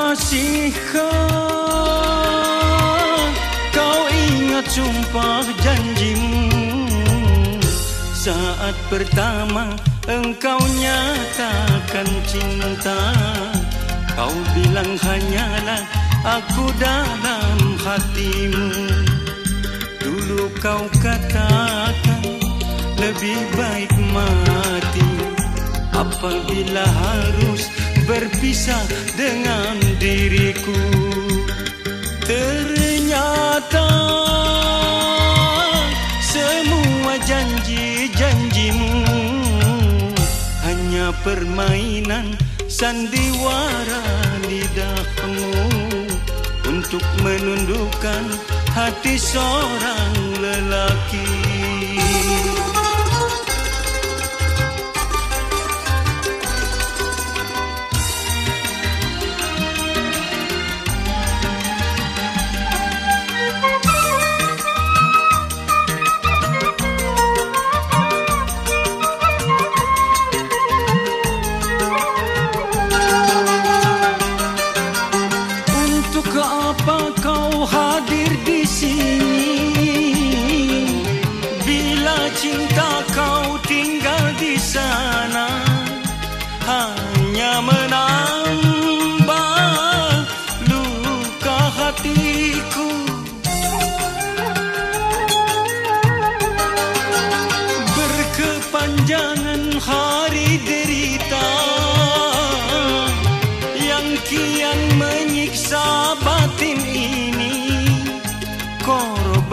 Masihkah kau ingat sumpah janjimu? Saat pertama engkau nyatakan cinta Kau bilang hanyalah aku dalam hatimu. Dulu kau katakan lebih baik mati. Apabila harus berpisah dengan diriku. Ternyata semua janji-janjimu Hanya permainan sandiwara lidahmu Untuk menundukkan hati seorang lelaki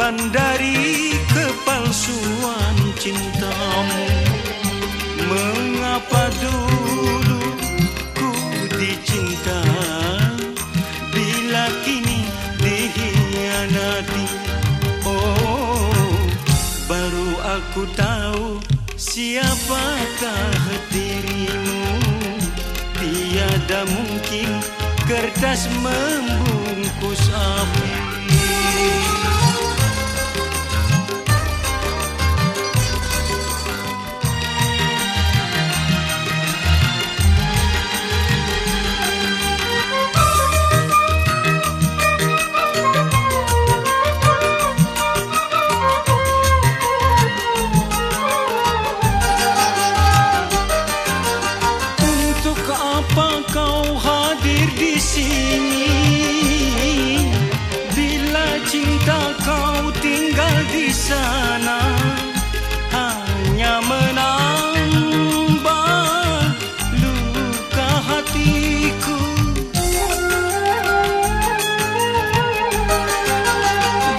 korban dari kepalsuan cintamu. Mengapa dulu ku dicinta? Bila kini dihianati? Oh baru aku tahu siapakah dirimu Tiada mungkin kertas membungkus api sana. Hanya menambah luka hatiku.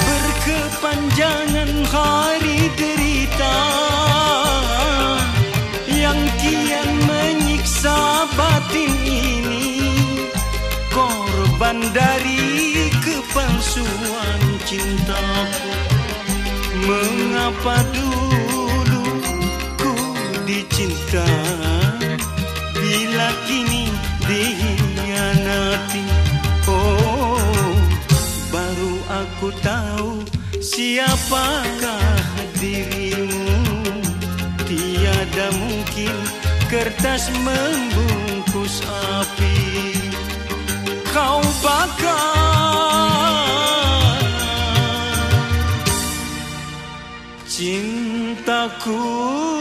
Berkepanjangan hari derita yang kian menyiksa batin ini. Korban dari kepalsuan cintaku Mengapa dulu ku dicinta? Bila kini dihianati Oh baru aku tahu Siapakah dirimu. Tiada mungkin kertas membungkus api. Kau bakar cintaku